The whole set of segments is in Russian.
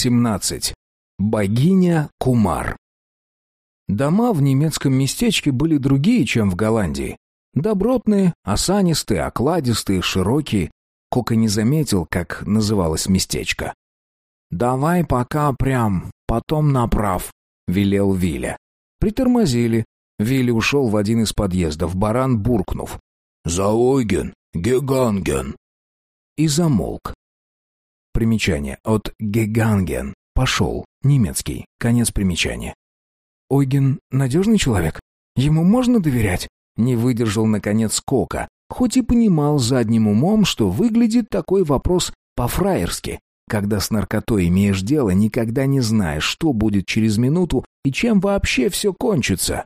18. Богиня Кумар. Дома в немецком местечке были другие, чем в Голландии. Добротные, осанистые, окладистые, широкие. Кока не заметил, как называлось местечко. «Давай пока прям, потом направ», — велел Виля. Притормозили. Вилли ушел в один из подъездов, баран буркнув. «Заойген, геганген». И замолк. Примечание. От «геганген» — пошел. Немецкий. Конец примечания. «Ойген надежный человек? Ему можно доверять?» Не выдержал, наконец, Кока, хоть и понимал задним умом, что выглядит такой вопрос по-фраерски. Когда с наркотой имеешь дело, никогда не знаешь, что будет через минуту и чем вообще все кончится.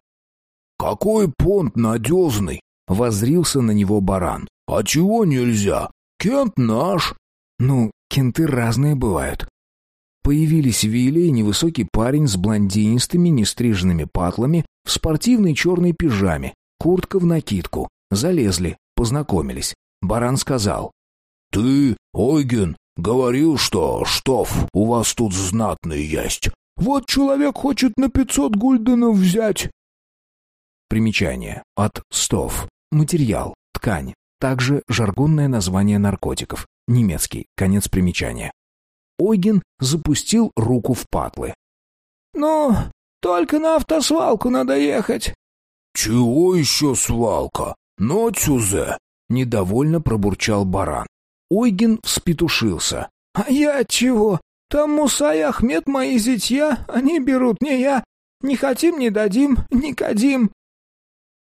«Какой понт надежный!» — возрился на него баран. «А чего нельзя? Кент наш!» «Ну, кенты разные бывают». Появились Вилли и невысокий парень с блондинистыми нестриженными патлами в спортивной черной пижаме, куртка в накидку. Залезли, познакомились. Баран сказал. «Ты, Ойген, говорил, что штоф у вас тут знатный есть. Вот человек хочет на пятьсот гульденов взять». Примечание. От стов. Материал. Ткань. Также жаргонное название наркотиков. Немецкий. Конец примечания. Ойген запустил руку в патлы. «Ну, только на автосвалку надо ехать». «Чего еще свалка? Ночузе?» — недовольно пробурчал баран. Ойген вспетушился. «А я чего? Там Муса и Ахмед мои зятья, они берут, не я. Не хотим, не дадим, не кадим».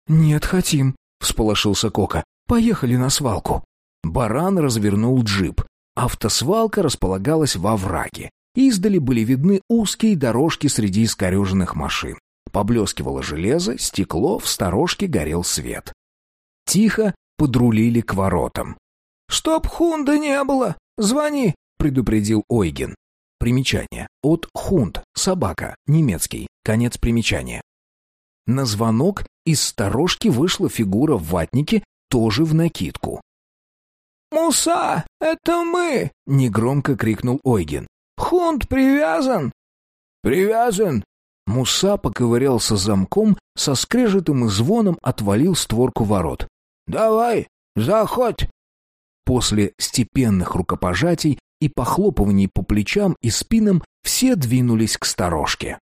«Нет, хотим», — всполошился Кока. «Поехали на свалку». Баран развернул джип. Автосвалка располагалась во враге. Издали были видны узкие дорожки среди искореженных машин. Поблескивало железо, стекло, в сторожке горел свет. Тихо подрулили к воротам. «Чтоб хунда не было! Звони!» — предупредил Ойген. Примечание. От хунд. Собака. Немецкий. Конец примечания. На звонок из сторожки вышла фигура в ватнике, тоже в накидку. «Муса, это мы!» — негромко крикнул Ойген. «Хунд привязан?» «Привязан!» Муса поковырялся замком, со скрежетом и звоном отвалил створку ворот. «Давай, заходь!» После степенных рукопожатий и похлопываний по плечам и спинам все двинулись к сторожке.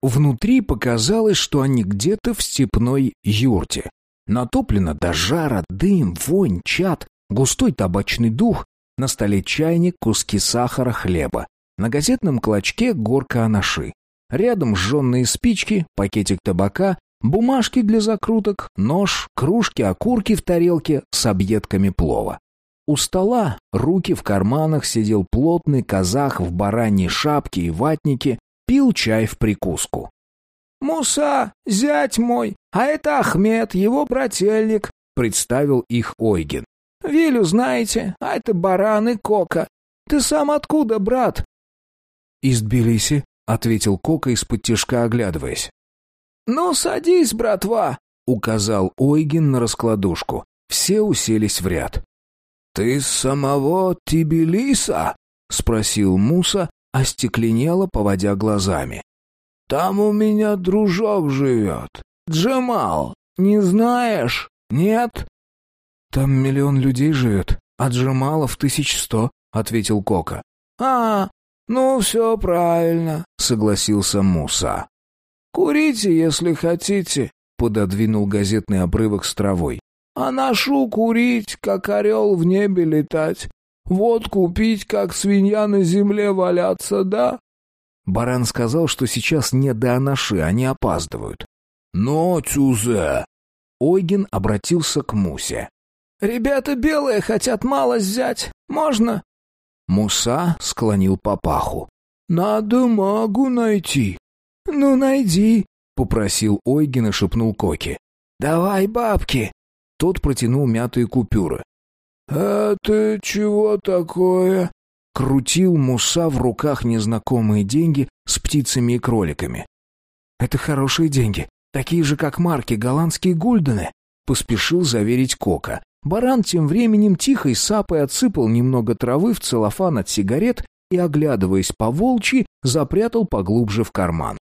Внутри показалось, что они где-то в степной юрте. Натоплено до жара, дым, вонь, чад, густой табачный дух, на столе чайник, куски сахара, хлеба. На газетном клочке горка анаши. Рядом сжженные спички, пакетик табака, бумажки для закруток, нож, кружки, окурки в тарелке с объедками плова. У стола, руки в карманах, сидел плотный казах в бараньей шапке и ватнике, пил чай в прикуску. «Муса, зять мой, а это Ахмед, его брательник», — представил их Ойген. «Вилю знаете, а это баран и кока. Ты сам откуда, брат?» «Из Тбилиси», — ответил Кока из-под тишка, оглядываясь. «Ну, садись, братва», — указал Ойген на раскладушку. Все уселись в ряд. «Ты самого Тбилиса?» — спросил Муса, остекленело, поводя глазами. «Там у меня дружок живет. Джамал. Не знаешь? Нет?» «Там миллион людей живет, а Джамалов тысяч сто», — ответил Кока. «А, ну все правильно», — согласился Муса. «Курите, если хотите», — пододвинул газетный обрывок с травой. «А ношу курить, как орел в небе летать. Водку пить, как свинья на земле валяться, да?» Баран сказал, что сейчас не до анаши, они опаздывают. «Но, Тюзе!» Ойген обратился к Мусе. «Ребята белые хотят мало взять. Можно?» Муса склонил папаху. «Надо магу найти». «Ну, найди», — попросил Ойген и шепнул Коки. «Давай бабки». Тот протянул мятые купюры. «Это чего такое?» Крутил Муса в руках незнакомые деньги с птицами и кроликами. «Это хорошие деньги, такие же, как марки, голландские гульдены», — поспешил заверить Кока. Баран тем временем тихо и сапой отсыпал немного травы в целлофан от сигарет и, оглядываясь по волчьи, запрятал поглубже в карман.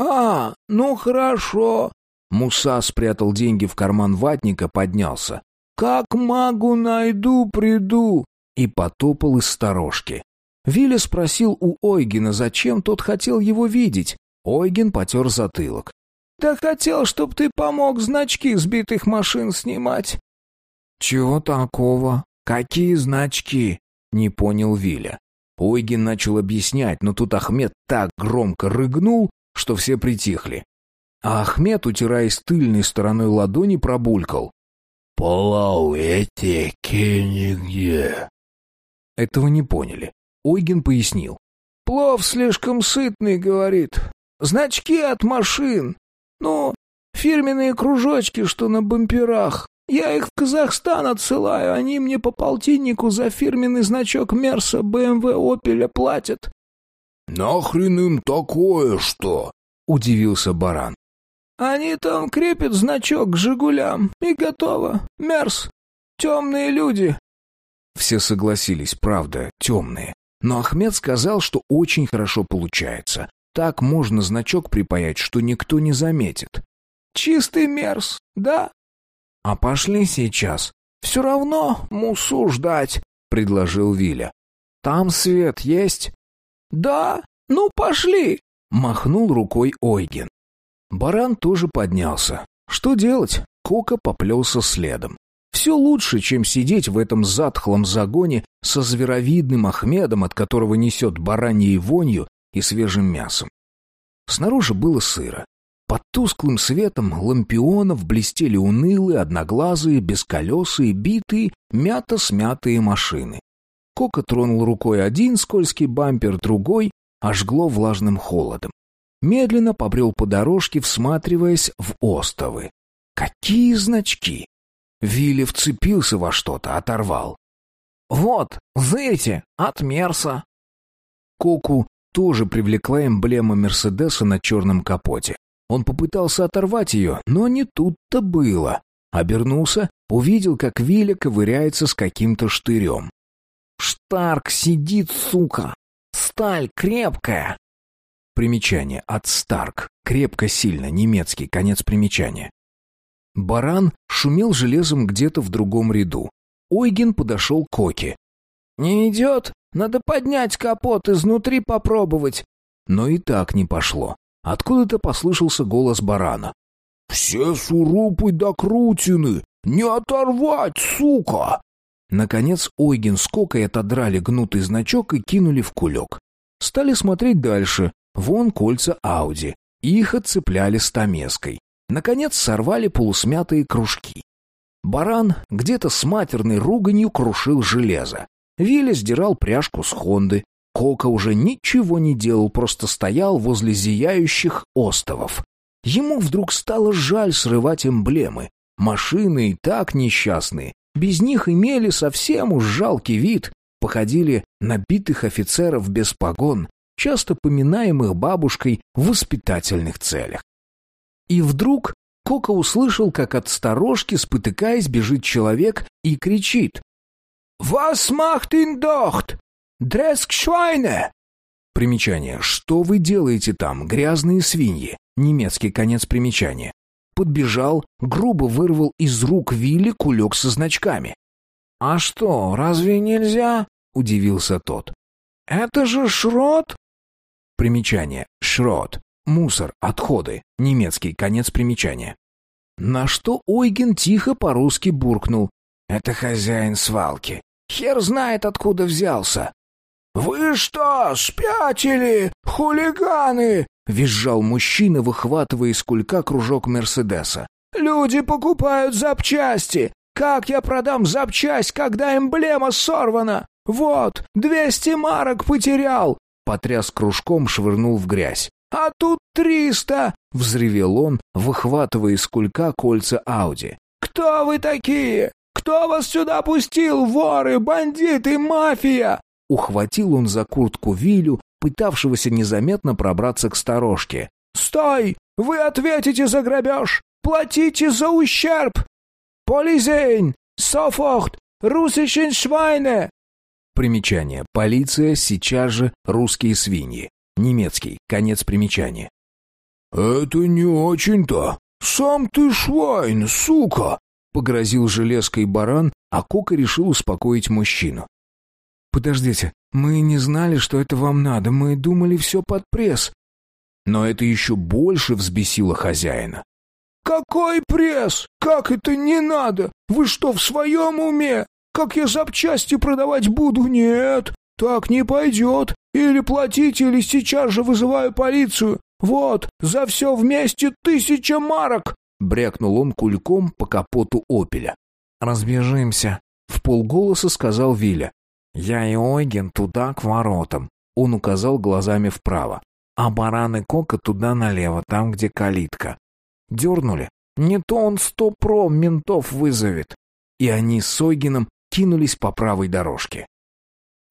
«А, ну хорошо!» Муса спрятал деньги в карман ватника, поднялся. «Как магу найду, приду!» И потопал из сторожки. Виля спросил у Ойгена, зачем тот хотел его видеть. Ойген потер затылок. «Да хотел, чтоб ты помог значки сбитых машин снимать». «Чего такого? Какие значки?» — не понял Виля. Ойген начал объяснять, но тут Ахмед так громко рыгнул, что все притихли. А Ахмед, утираясь тыльной стороной ладони, пробулькал. «Полауэте нигде». Этого не поняли. Ойген пояснил. «Плов слишком сытный, — говорит. Значки от машин. Ну, фирменные кружочки, что на бамперах. Я их в Казахстан отсылаю, они мне по полтиннику за фирменный значок Мерса, БМВ, Опеля платят». «Нахрен им такое что?» — удивился баран. «Они там крепят значок к «Жигулям» и готово. Мерс. Темные люди». Все согласились, правда, темные. Но Ахмед сказал, что очень хорошо получается. Так можно значок припаять, что никто не заметит. «Чистый мерз, да?» «А пошли сейчас. Все равно мусу ждать», — предложил Виля. «Там свет есть?» «Да, ну пошли!» — махнул рукой Ойген. Баран тоже поднялся. Что делать? Кока поплелся следом. Все лучше, чем сидеть в этом затхлом загоне со зверовидным Ахмедом, от которого несет бараньей вонью и свежим мясом. Снаружи было сыро. Под тусклым светом лампионов блестели унылые, одноглазые, бесколесые, битые, мято-смятые машины. Кока тронул рукой один скользкий бампер, другой, ожгло влажным холодом. Медленно побрел по дорожке, всматриваясь в остовы. Какие значки! Вилли вцепился во что-то, оторвал. «Вот, знаете, от Мерса». Коку тоже привлекла эмблема Мерседеса на черном капоте. Он попытался оторвать ее, но не тут-то было. Обернулся, увидел, как Виля ковыряется с каким-то штырем. «Штарк сидит, сука! Сталь крепкая!» Примечание от Старк. Крепко, сильно, немецкий, конец примечания. Баран шумел железом где-то в другом ряду. Ойген подошел к Оке. «Не идет? Надо поднять капот, изнутри попробовать». Но и так не пошло. Откуда-то послышался голос барана. «Все сурупы до крутины! Не оторвать, сука!» Наконец Ойген с Кокой отодрали гнутый значок и кинули в кулек. Стали смотреть дальше. Вон кольца Ауди. Их отцепляли стамеской. Наконец сорвали полусмятые кружки. Баран где-то с матерной руганью крушил железо. Вилли сдирал пряжку с Хонды. Кока уже ничего не делал, просто стоял возле зияющих остовов. Ему вдруг стало жаль срывать эмблемы. Машины и так несчастные. Без них имели совсем уж жалкий вид. Походили на битых офицеров без погон, часто поминаемых бабушкой в воспитательных целях. И вдруг Кока услышал, как от сторожки, спотыкаясь, бежит человек и кричит. «Was macht ihn dort? Dreckschweine!» Примечание. «Что вы делаете там, грязные свиньи?» Немецкий конец примечания. Подбежал, грубо вырвал из рук Вилли кулек со значками. «А что, разве нельзя?» — удивился тот. «Это же шрот!» Примечание. Шрот. Мусор, отходы. Немецкий конец примечания. На что Ойген тихо по-русски буркнул. «Это хозяин свалки. Хер знает, откуда взялся». «Вы что, спятили, хулиганы?» — визжал мужчина, выхватывая из кулька кружок Мерседеса. «Люди покупают запчасти. Как я продам запчасть, когда эмблема сорвана? Вот, двести марок потерял!» Потряс кружком, швырнул в грязь. «А тут триста!» — взревел он, выхватывая из кулька кольца Ауди. «Кто вы такие? Кто вас сюда пустил, воры, бандиты, мафия?» Ухватил он за куртку Вилю, пытавшегося незаметно пробраться к сторожке. «Стой! Вы ответите за грабеж! Платите за ущерб! Полизейн! Софорт! Русischen Швайне!» Примечание. Полиция, сейчас же русские свиньи. Немецкий. Конец примечания. «Это не очень-то. Сам ты швайн, сука!» — погрозил железкой баран, а Кока решил успокоить мужчину. «Подождите, мы не знали, что это вам надо, мы думали все под пресс». Но это еще больше взбесило хозяина. «Какой пресс? Как это не надо? Вы что, в своем уме? Как я запчасти продавать буду? Нет, так не пойдет. Или платите, или сейчас же вызываю полицию. Вот, за все вместе тысяча марок!» Брякнул он кульком по капоту «Опеля». «Разбежимся», — в полголоса сказал Виля. «Я и Ойген туда, к воротам». Он указал глазами вправо. «А бараны Кока туда налево, там, где калитка. Дернули. Не то он сто про ментов вызовет». И они с Ойгеном кинулись по правой дорожке.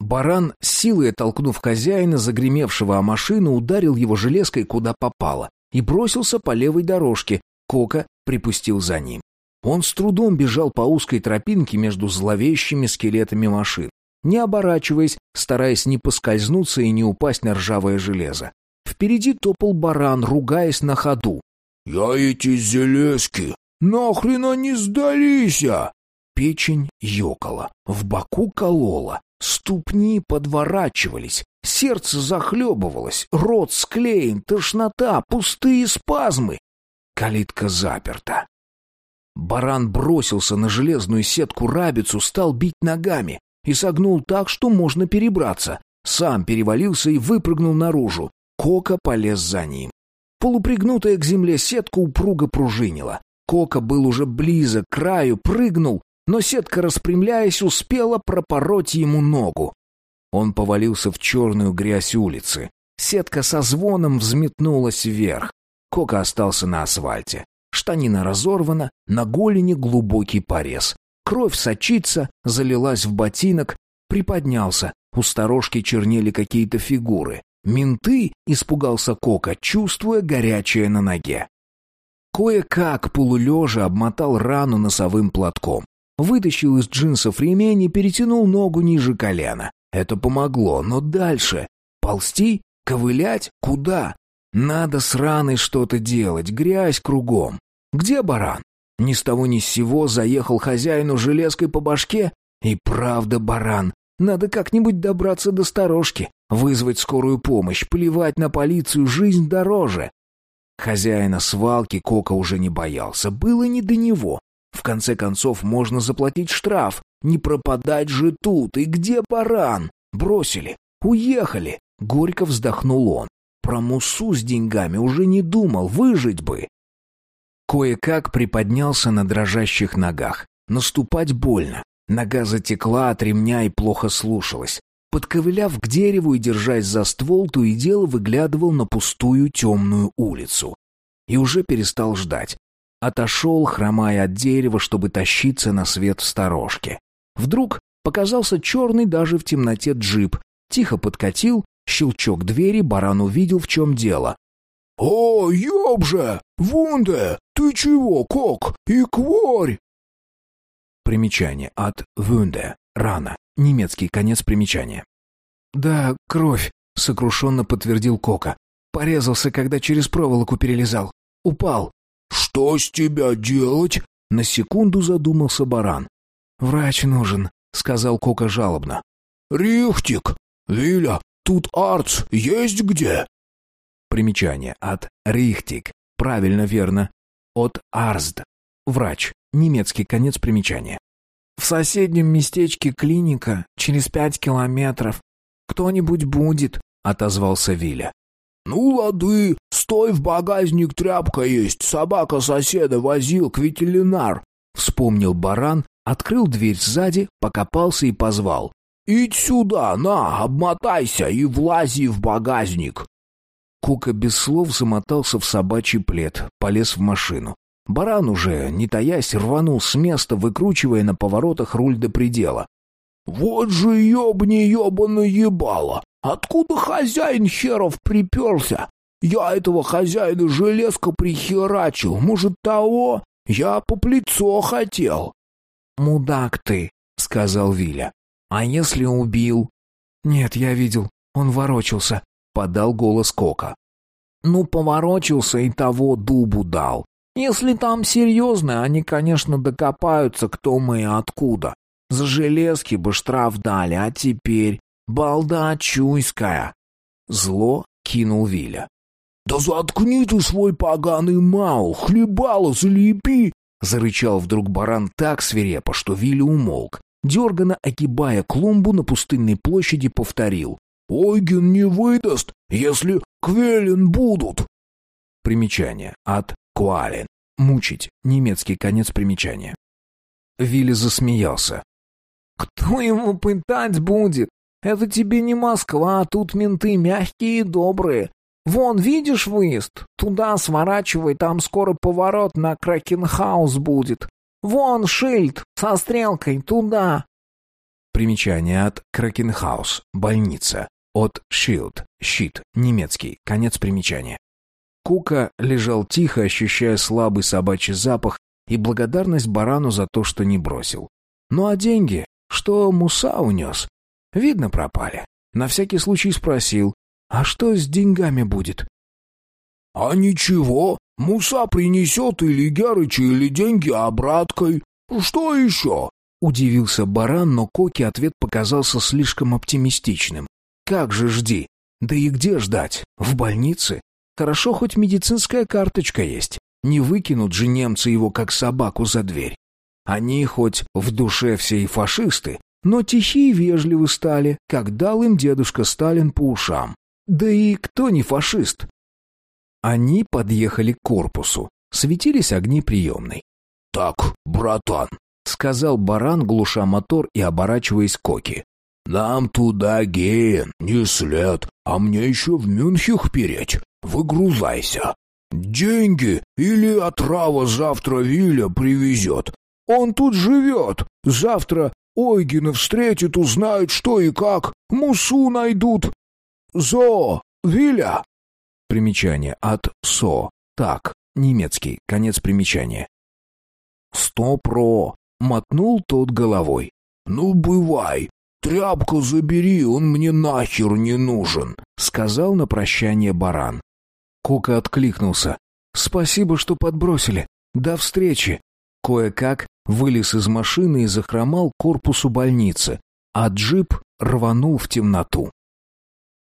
Баран, силой оттолкнув хозяина, загремевшего о машину, ударил его железкой куда попало и бросился по левой дорожке. Кока припустил за ним. Он с трудом бежал по узкой тропинке между зловещими скелетами машин, не оборачиваясь, стараясь не поскользнуться и не упасть на ржавое железо. Впереди топал баран, ругаясь на ходу. «Я эти железки! Нахрен они сдались, а?» Печень ёкала, в боку колола, ступни подворачивались, сердце захлебывалось, рот склеен, тошнота, пустые спазмы. Калитка заперта. Баран бросился на железную сетку рабицу, стал бить ногами и согнул так, что можно перебраться. Сам перевалился и выпрыгнул наружу. Кока полез за ним. Полупригнутая к земле сетка упруго пружинила. Кока был уже близок к краю, прыгнул, но сетка, распрямляясь, успела пропороть ему ногу. Он повалился в черную грязь улицы. Сетка со звоном взметнулась вверх. Кока остался на асфальте. Штанина разорвана, на голени глубокий порез. Кровь сочится, залилась в ботинок. Приподнялся. У сторожки чернели какие-то фигуры. Менты, испугался Кока, чувствуя горячее на ноге. Кое-как полулежа обмотал рану носовым платком. Вытащил из джинсов ремень и перетянул ногу ниже колена. Это помогло, но дальше? Ползти? Ковылять? Куда? Надо с раной что-то делать, грязь кругом. Где баран? Ни с того ни с сего заехал хозяину железкой по башке. И правда баран. Надо как-нибудь добраться до сторожки, вызвать скорую помощь, плевать на полицию, жизнь дороже. Хозяина свалки Кока уже не боялся, было не до него. В конце концов, можно заплатить штраф. Не пропадать же тут. И где баран? Бросили. Уехали. Горько вздохнул он. Про мусу с деньгами уже не думал, выжить бы. Кое-как приподнялся на дрожащих ногах. Наступать больно. Нога затекла от ремня и плохо слушалась. Подковыляв к дереву и держась за ствол, то и дело выглядывал на пустую темную улицу. И уже перестал ждать. Отошел, хромая от дерева, чтобы тащиться на свет в сторожке. Вдруг показался черный даже в темноте джип. Тихо подкатил, щелчок двери, баран увидел, в чем дело. «О, ёбже! Вунде! Ты чего, кок? И кворь!» Примечание от «вунде» — рана. Немецкий конец примечания. «Да, кровь», — сокрушенно подтвердил Кока. «Порезался, когда через проволоку перелезал. Упал. «Что с тебя делать?» На секунду задумался баран. «Врач нужен», — сказал Кока жалобно. «Рихтик! Виля, тут арц есть где?» Примечание от «рихтик». Правильно, верно. От «арзд». Врач. Немецкий конец примечания. «В соседнем местечке клиника, через пять километров. Кто-нибудь будет», — отозвался Виля. «Ну, лады, стой в багажник, тряпка есть, собака соседа возил к ветеринар». Вспомнил баран, открыл дверь сзади, покопался и позвал. «Идь сюда, на, обмотайся и влази в багажник». Кука без слов замотался в собачий плед, полез в машину. Баран уже, не таясь, рванул с места, выкручивая на поворотах руль до предела. «Вот же ёбни ёбаный ебало! Откуда хозяин херов приперся? Я этого хозяина железка прихерачил. Может, того? Я по плечо хотел. «Мудак ты», — сказал Виля. А если убил? Нет, я видел. Он ворочался, подал голос Кока. Ну, поворочился и того дубу дал. Если там серьезно, они, конечно, докопаются, кто мы и откуда. За железки бы штраф дали, а теперь балда чуйская. Зло кинул Виля. «Да заткни ты свой поганый мау, хлебало залепи!» Зарычал вдруг баран так свирепо, что Вилли умолк. Дерганно огибая клумбу на пустынной площади, повторил. «Ойген не выдаст, если квелен будут!» Примечание. От куален. Мучить. Немецкий конец примечания. Вилли засмеялся. «Кто ему пытать будет? Это тебе не Москва, тут менты мягкие и добрые. Вон, видишь выезд? Туда сворачивай, там скоро поворот на Кракенхаус будет. Вон шильд со стрелкой, туда. Примечание от Кракенхаус, больница. От Shield, щит, немецкий, конец примечания. Кука лежал тихо, ощущая слабый собачий запах и благодарность барану за то, что не бросил. Ну а деньги, что Муса унес, видно пропали. На всякий случай спросил, а что с деньгами будет? — А ничего, Муса принесет или Герыча, или деньги обраткой. Что еще? — удивился баран, но Коки ответ показался слишком оптимистичным. «Как же жди? Да и где ждать? В больнице? Хорошо, хоть медицинская карточка есть. Не выкинут же немцы его, как собаку, за дверь. Они хоть в душе все и фашисты, но тихие вежливы стали, как дал им дедушка Сталин по ушам. Да и кто не фашист? Они подъехали к корпусу. Светились огни приемной. «Так, братан», — сказал баран, глуша мотор и оборачиваясь Коки. «Нам туда, Геен, не след, а мне еще в Мюнхех переть. Выгрузайся. Деньги или отрава завтра Виля привезет. Он тут живет. Завтра Ойгина встретит, узнают, что и как. Мусу найдут. Зо, Виля. Примечание от со. Так, немецкий, конец примечания. Сто про. Мотнул тот головой. Ну, бывай. Тряпку забери, он мне нахер не нужен, сказал на прощание баран. Кока откликнулся. Спасибо, что подбросили. До встречи. Кое-как вылез из машины и захромал к корпусу больницы, а джип рванул в темноту.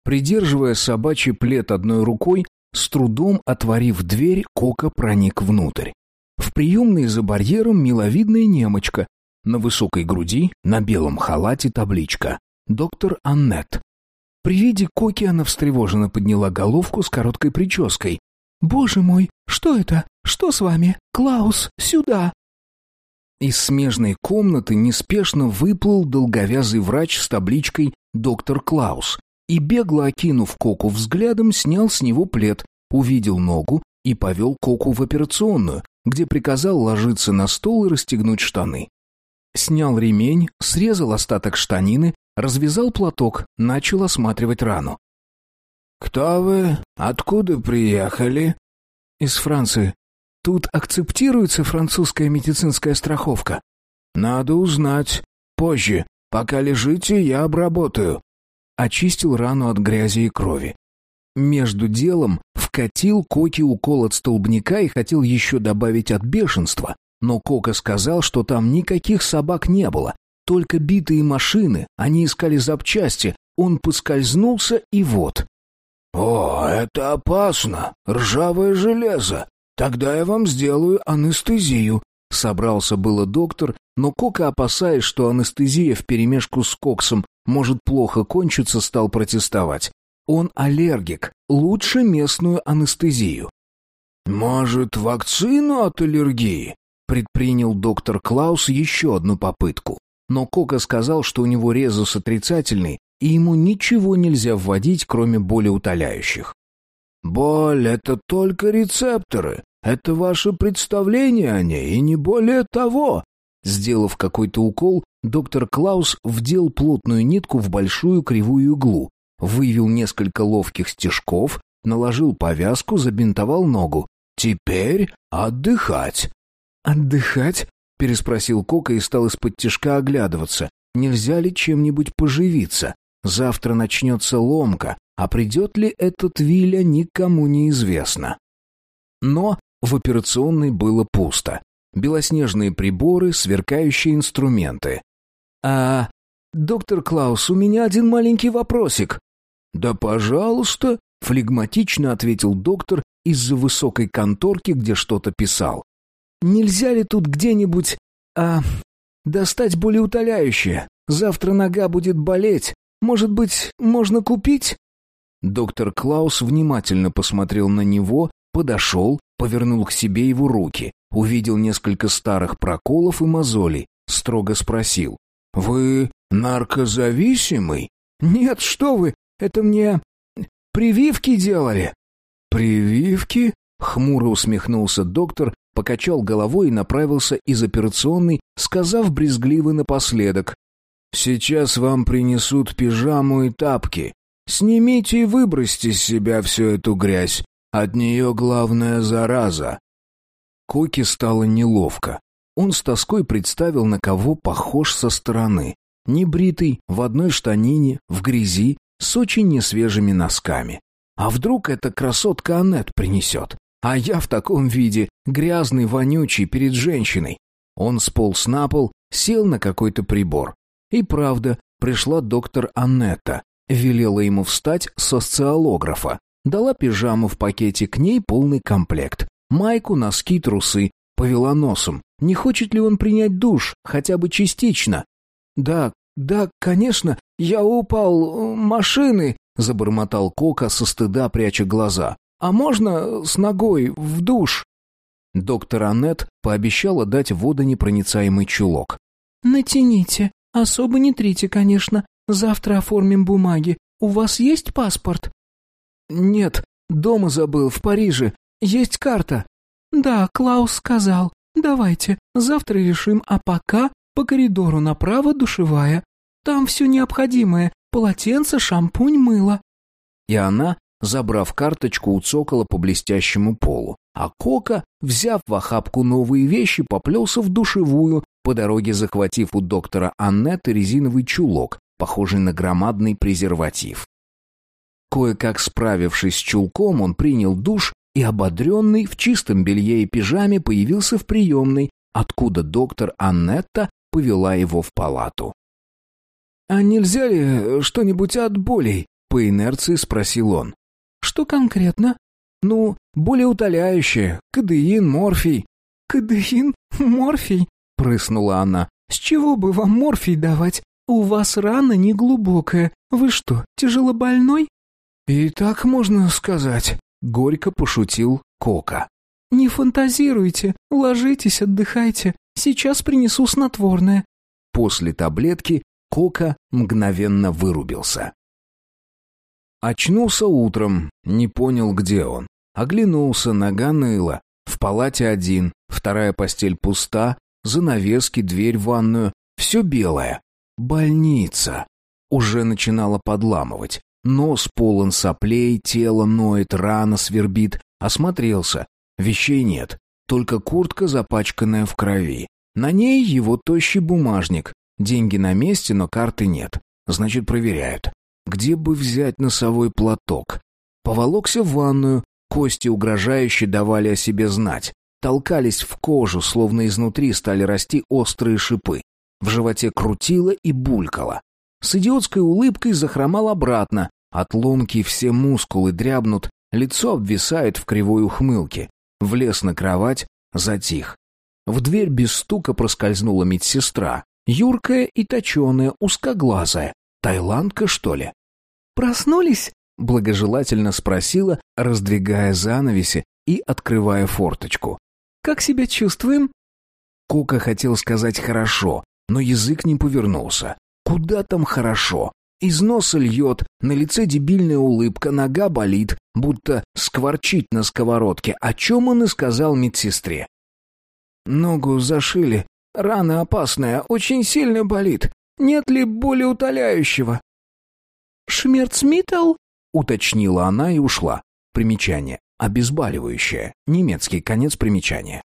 Придерживая собачий плед одной рукой, с трудом отворив дверь, Кока проник внутрь. В приемной за барьером миловидная немочка. На высокой груди, на белом халате табличка. Доктор Аннет. При виде Коки она встревоженно подняла головку с короткой прической. «Боже мой, что это? Что с вами? Клаус, сюда!» Из смежной комнаты неспешно выплыл долговязый врач с табличкой «Доктор Клаус» и, бегло окинув Коку взглядом, снял с него плед, увидел ногу и повел Коку в операционную, где приказал ложиться на стол и расстегнуть штаны. Снял ремень, срезал остаток штанины, развязал платок, начал осматривать рану. «Кто вы? Откуда приехали?» «Из Франции. Тут акцептируется французская медицинская страховка?» «Надо узнать. Позже. Пока лежите, я обработаю» очистил рану от грязи и крови. Между делом вкатил Коки укол от столбняка и хотел еще добавить от бешенства, но Кока сказал, что там никаких собак не было, только битые машины, они искали запчасти, он поскользнулся и вот. «О, это опасно! Ржавое железо! Тогда я вам сделаю анестезию!» Собрался было доктор, но Кока, опасаясь, что анестезия вперемешку с коксом может плохо кончиться, стал протестовать. Он аллергик, лучше местную анестезию. «Может, вакцину от аллергии?» Предпринял доктор Клаус еще одну попытку. Но Кока сказал, что у него резус отрицательный, и ему ничего нельзя вводить, кроме болеутоляющих. «Боль — это только рецепторы. Это ваше представление о ней, и не более того», Сделав какой-то укол, доктор Клаус вдел плотную нитку в большую кривую иглу, вывел несколько ловких стежков, наложил повязку, забинтовал ногу. «Теперь отдыхать». «Отдыхать?» — переспросил Кока и стал из-под тяжка оглядываться. нельзя ли чем-нибудь поживиться. Завтра начнется ломка, а придет ли этот Виля, никому не известно. Но в операционной было пусто. Белоснежные приборы, сверкающие инструменты. «А, доктор Клаус, у меня один маленький вопросик». «Да, пожалуйста», — флегматично ответил доктор из-за высокой конторки, где что-то писал. «Нельзя ли тут где-нибудь, а, достать более утоляющее? Завтра нога будет болеть. Может быть, можно купить?» Доктор Клаус внимательно посмотрел на него, подошел, повернул к себе его руки, увидел несколько старых проколов и мозолей, строго спросил. «Вы наркозависимый?» «Нет, что вы, это мне прививки делали». «Прививки?» — хмуро усмехнулся доктор, покачал головой и направился из операционной, сказав брезгливо напоследок. «Сейчас вам принесут пижаму и тапки. Снимите и выбросьте с себя всю эту грязь. От нее главная зараза». Коке стало неловко. Он с тоской представил, на кого похож со стороны. Небритый, в одной штанине, в грязи, с очень несвежими носками. А вдруг эта красотка Аннет принесет? А я в таком виде, грязный, вонючий, перед женщиной. Он сполз на пол, сел на какой-то прибор. И правда, пришла доктор Аннетта, велела ему встать с социолографа. Дала пижаму в пакете, к ней полный комплект. Майку, носки, трусы. Повела носом. Не хочет ли он принять душ, хотя бы частично? «Да, да, конечно, я упал... Э, машины...» — забормотал Кока со стыда, пряча глаза. «А можно с ногой в душ?» Доктор Аннет пообещала дать водонепроницаемый чулок. «Натяните. Особо не трите, конечно. Завтра оформим бумаги. У вас есть паспорт?» «Нет, дома забыл, в Париже. Есть карта». «Да, Клаус сказал. Давайте, завтра решим, а пока по коридору направо душевая. Там все необходимое. Полотенце, шампунь, мыло». И она, забрав карточку, уцокала по блестящему полу. А Кока, взяв в охапку новые вещи, поплелся в душевую, по дороге захватив у доктора Аннеты резиновый чулок, похожий на громадный презерватив. Кое-как справившись с чулком, он принял душ и, ободренный, в чистом белье и пижаме появился в приемной, откуда доктор Аннетта повела его в палату. «А нельзя ли что-нибудь от болей?» — по инерции спросил он. «Что конкретно?» «Ну, более утоляющее. Кадеин, морфий». «Кадеин? Морфий?» — прыснула она. «С чего бы вам морфий давать? У вас рана неглубокая. Вы что, тяжелобольной?» «И так можно сказать», — горько пошутил Кока. «Не фантазируйте, ложитесь, отдыхайте. Сейчас принесу снотворное». После таблетки Кока мгновенно вырубился. Очнулся утром, не понял, где он. Оглянулся, нога ныла. В палате один, вторая постель пуста, занавески, дверь в ванную. Все белое. Больница. Уже начинала подламывать. Нос полон соплей, тело ноет, рана свербит. Осмотрелся. Вещей нет. Только куртка, запачканная в крови. На ней его тощий бумажник. Деньги на месте, но карты нет. Значит, проверяют. Где бы взять носовой платок? Поволокся в ванную. Кости угрожающе давали о себе знать. Толкались в кожу, словно изнутри стали расти острые шипы. В животе крутило и булькало. С идиотской улыбкой захромал обратно. От ломки все мускулы дрябнут, лицо обвисает в кривой ухмылке. Влез на кровать, затих. В дверь без стука проскользнула медсестра. Юркая и точеная, узкоглазая. Таиландка, что ли? «Проснулись?» — благожелательно спросила, раздвигая занавеси и открывая форточку. «Как себя чувствуем?» Кока хотел сказать «хорошо», но язык не повернулся. «Куда там хорошо?» Из носа льет, на лице дебильная улыбка, нога болит, будто скворчит на сковородке, о чем он и сказал медсестре. «Ногу зашили. Рана опасная, очень сильно болит. Нет ли более утоляющего?» «Шмерцмиттл?» — уточнила она и ушла. Примечание. Обезболивающее. Немецкий конец примечания.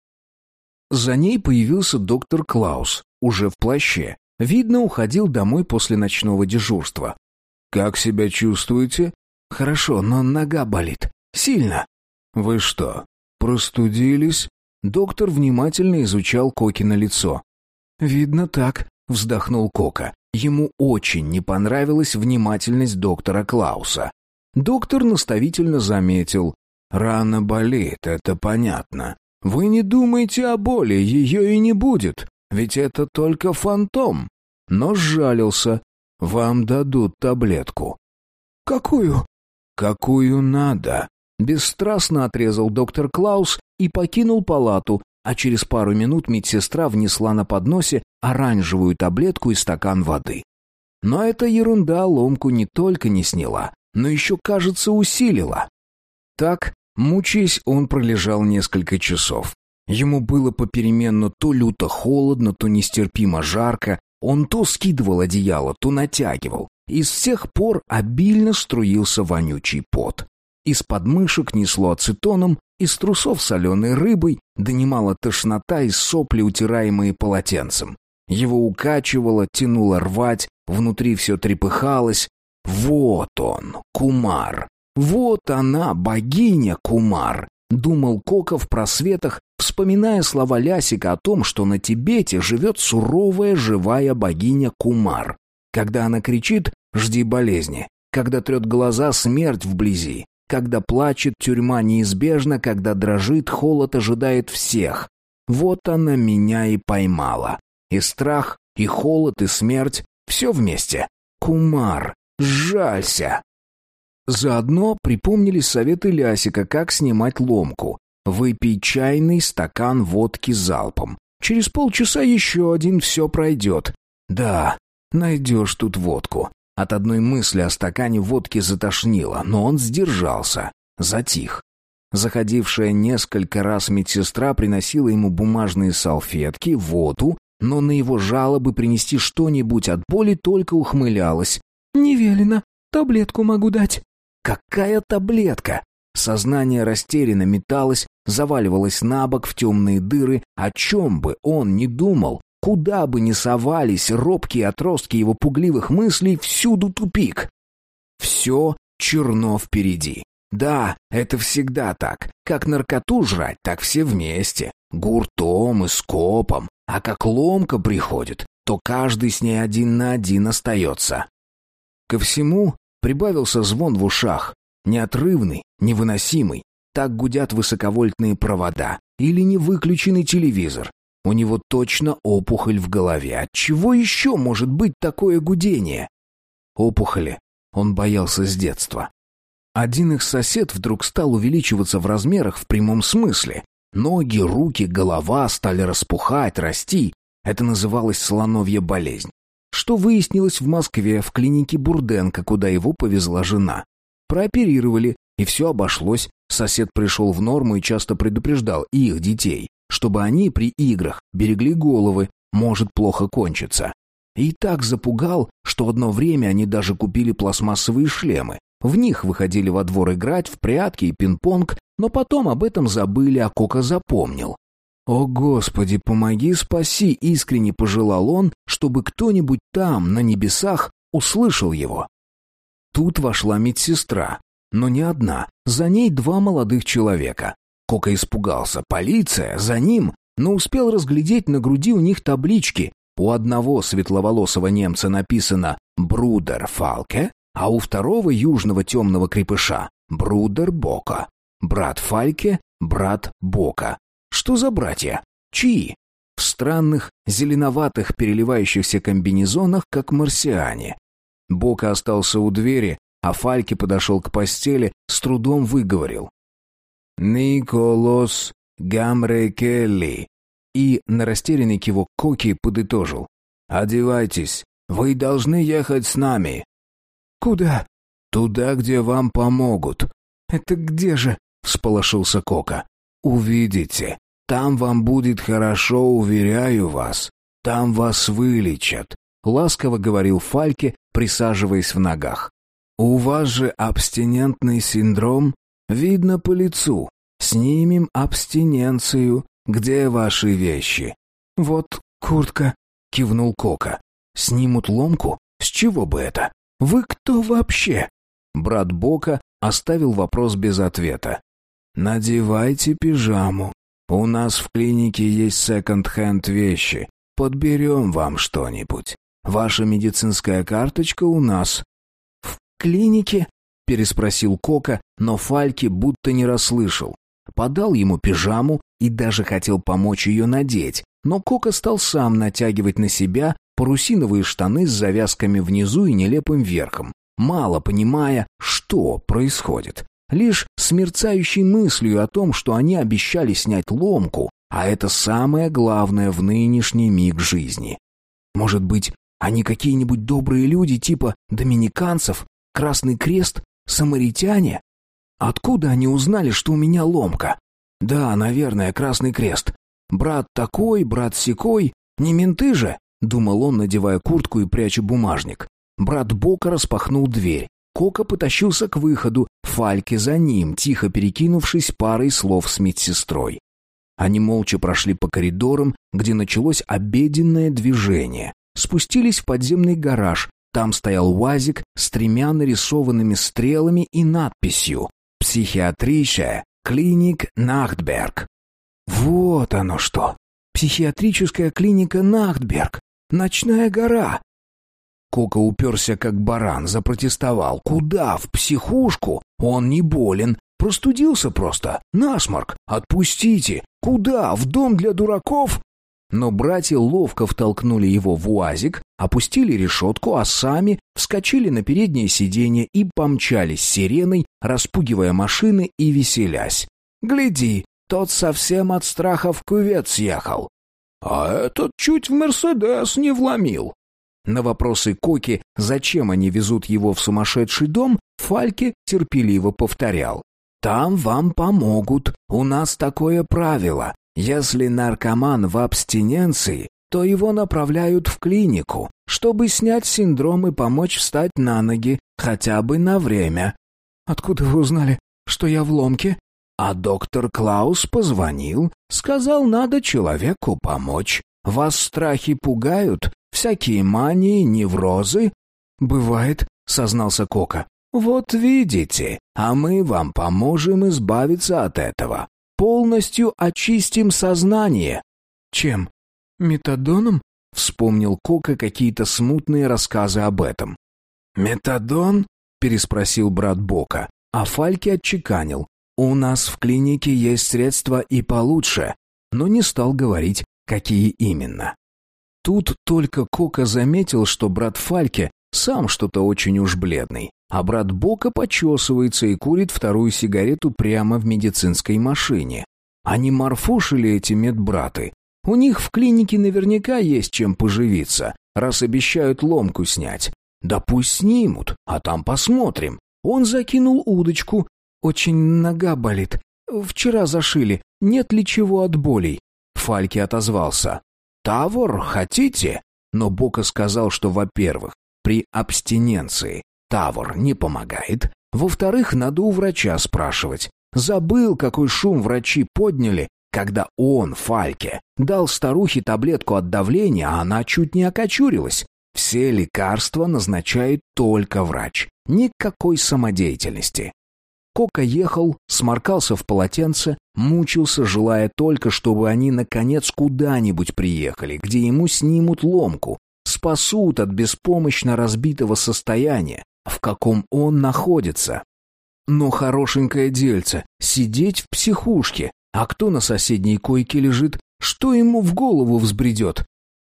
За ней появился доктор Клаус, уже в плаще. Видно, уходил домой после ночного дежурства. «Как себя чувствуете?» «Хорошо, но нога болит. Сильно». «Вы что, простудились?» Доктор внимательно изучал Кокино лицо. «Видно так», — вздохнул Кока. Ему очень не понравилась внимательность доктора Клауса. Доктор наставительно заметил. «Рана болит, это понятно. Вы не думайте о боли, ее и не будет, ведь это только фантом». Но сжалился. «Вам дадут таблетку». «Какую?» «Какую надо», — бесстрастно отрезал доктор Клаус и покинул палату, а через пару минут медсестра внесла на подносе оранжевую таблетку и стакан воды. Но эта ерунда ломку не только не сняла, но еще, кажется, усилила. Так, мучаясь, он пролежал несколько часов. Ему было попеременно то люто холодно, то нестерпимо жарко, он то скидывал одеяло, то натягивал. Из всех пор обильно струился вонючий пот. Из подмышек несло ацетоном, из трусов соленой рыбой, донимала тошнота и сопли, утираемые полотенцем. Его укачивало, тянуло рвать, внутри все трепыхалось. Вот он, Кумар. Вот она, богиня Кумар. Думал Кока в просветах, вспоминая слова Лясика о том, что на Тибете живет суровая живая богиня Кумар. Когда она кричит «жди болезни», когда трет глаза смерть вблизи, когда плачет, тюрьма неизбежна, когда дрожит, холод ожидает всех. Вот она меня и поймала. И страх, и холод, и смерть — все вместе. Кумар, сжалься. Заодно припомнили советы Лясика, как снимать ломку. Выпей чайный стакан водки залпом. Через полчаса еще один все пройдет. Да, найдешь тут водку. От одной мысли о стакане водки затошнило, но он сдержался, затих. Заходившая несколько раз медсестра приносила ему бумажные салфетки, воду, но на его жалобы принести что-нибудь от боли только ухмылялась. «Не велено, таблетку могу дать». «Какая таблетка?» Сознание растерянно металось, заваливалось на бок в темные дыры, о чем бы он ни думал, Куда бы ни совались робкие отростки его пугливых мыслей, всюду тупик. Все черно впереди. Да, это всегда так. Как наркоту жрать, так все вместе. Гуртом и скопом. А как ломка приходит, то каждый с ней один на один остается. Ко всему прибавился звон в ушах. Неотрывный, невыносимый. Так гудят высоковольтные провода. Или не выключенный телевизор. У него точно опухоль в голове. От чего еще может быть такое гудение? Опухоли он боялся с детства. Один их сосед вдруг стал увеличиваться в размерах в прямом смысле. Ноги, руки, голова стали распухать, расти. Это называлось слоновья болезнь. Что выяснилось в Москве в клинике Бурденко, куда его повезла жена. Прооперировали, и все обошлось. Сосед пришел в норму и часто предупреждал их детей чтобы они при играх берегли головы, может плохо кончиться. И так запугал, что одно время они даже купили пластмассовые шлемы. В них выходили во двор играть в прятки и пинг-понг, но потом об этом забыли, а Кока запомнил. «О, Господи, помоги, спаси!» — искренне пожелал он, чтобы кто-нибудь там, на небесах, услышал его. Тут вошла медсестра, но не одна, за ней два молодых человека. Кока испугался. Полиция за ним, но успел разглядеть на груди у них таблички. У одного светловолосого немца написано «Bruder Фалке», а у второго южного темного крепыша «Bruder Бока». Брат Фальке, брат Бока. Что за братья? Чьи? В странных, зеленоватых, переливающихся комбинезонах, как марсиане. Бока остался у двери, а Фальке подошел к постели, с трудом выговорил. «Николос Гамрекелли». И на растерянный кивок Коки подытожил. «Одевайтесь, вы должны ехать с нами». «Куда?» «Туда, где вам помогут». «Это где же?» — всполошился Кока. «Увидите. Там вам будет хорошо, уверяю вас. Там вас вылечат», — ласково говорил Фальке, присаживаясь в ногах. «У вас же абстинентный синдром, Видно по лицу. Снимем абстиненцию. Где ваши вещи? Вот куртка, кивнул Кока. Снимут ломку? С чего бы это? Вы кто вообще?» Брат Бока оставил вопрос без ответа. «Надевайте пижаму. У нас в клинике есть секонд-хенд вещи. Подберем вам что-нибудь. Ваша медицинская карточка у нас». «В клинике?» — переспросил Кока, но Фальки будто не расслышал. Подал ему пижаму и даже хотел помочь ее надеть, но Кока стал сам натягивать на себя парусиновые штаны с завязками внизу и нелепым верхом, мало понимая, что происходит. Лишь с мерцающей мыслью о том, что они обещали снять ломку, а это самое главное в нынешний миг жизни. Может быть, они какие-нибудь добрые люди типа доминиканцев, Красный Крест, самаритяне? Откуда они узнали, что у меня ломка? Да, наверное, Красный Крест. Брат такой, брат секой, не менты же, думал он, надевая куртку и пряча бумажник. Брат Бока распахнул дверь. Кока потащился к выходу, Фальке за ним, тихо перекинувшись парой слов с медсестрой. Они молча прошли по коридорам, где началось обеденное движение. Спустились в подземный гараж. Там стоял УАЗик с тремя нарисованными стрелами и надписью «Психиатрия, клиник Нахтберг». Вот оно что! Психиатрическая клиника Нахтберг. Ночная гора. Кока уперся как баран, запротестовал. Куда? В психушку? Он не болен. Простудился просто. Насморк. Отпустите. Куда? В дом для дураков? Но братья ловко втолкнули его в уазик, опустили решетку, а сами вскочили на переднее сиденье и помчались сиреной, распугивая машины и веселясь. «Гляди, тот совсем от страха в кювет съехал». «А этот чуть в Мерседес не вломил». На вопросы Коки, зачем они везут его в сумасшедший дом, Фальке терпеливо повторял. «Там вам помогут. У нас такое правило. Если наркоман в абстиненции, то его направляют в клинику, чтобы снять синдром и помочь встать на ноги, хотя бы на время». «Откуда вы узнали, что я в ломке?» А доктор Клаус позвонил, сказал, надо человеку помочь. Вас страхи пугают, всякие мании, неврозы. Бывает, сознался Кока. Вот видите, а мы вам поможем избавиться от этого. Полностью очистим сознание. Чем? Метадоном? Вспомнил Кока какие-то смутные рассказы об этом. Метадон? переспросил брат Бока, а Фальки отчеканил. «У нас в клинике есть средства и получше», но не стал говорить, какие именно. Тут только Кока заметил, что брат Фальке сам что-то очень уж бледный, а брат Бока почесывается и курит вторую сигарету прямо в медицинской машине. Они морфушили эти медбраты. У них в клинике наверняка есть чем поживиться, раз обещают ломку снять. Да пусть снимут, а там посмотрим. Он закинул удочку, очень нога болит. Вчера зашили. Нет ли чего от болей?» Фальки отозвался. «Тавор хотите?» Но Бока сказал, что, во-первых, при абстиненции Тавор не помогает. Во-вторых, надо у врача спрашивать. Забыл, какой шум врачи подняли, когда он, Фальке, дал старухе таблетку от давления, а она чуть не окочурилась. Все лекарства назначает только врач. Никакой самодеятельности. Кока ехал, сморкался в полотенце, мучился, желая только, чтобы они наконец куда-нибудь приехали, где ему снимут ломку, спасут от беспомощно разбитого состояния, в каком он находится. Но хорошенькое дельце — сидеть в психушке, а кто на соседней койке лежит, что ему в голову взбредет?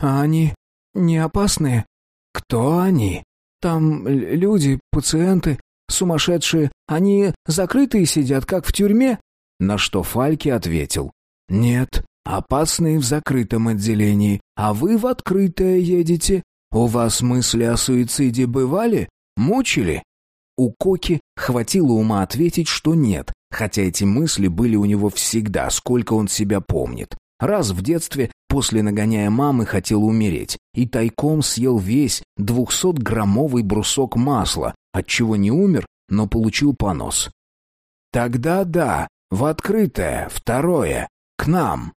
А они не опасные? Кто они? Там люди, пациенты, Сумасшедшие, они закрытые сидят, как в тюрьме?» На что Фальки ответил. «Нет, опасные в закрытом отделении, а вы в открытое едете. У вас мысли о суициде бывали? Мучили?» У Коки хватило ума ответить, что нет, хотя эти мысли были у него всегда, сколько он себя помнит. Раз в детстве, после нагоняя мамы, хотел умереть и тайком съел весь двухсотграммовый брусок масла, отчего не умер, но получил понос. Тогда да, в открытое, второе, к нам.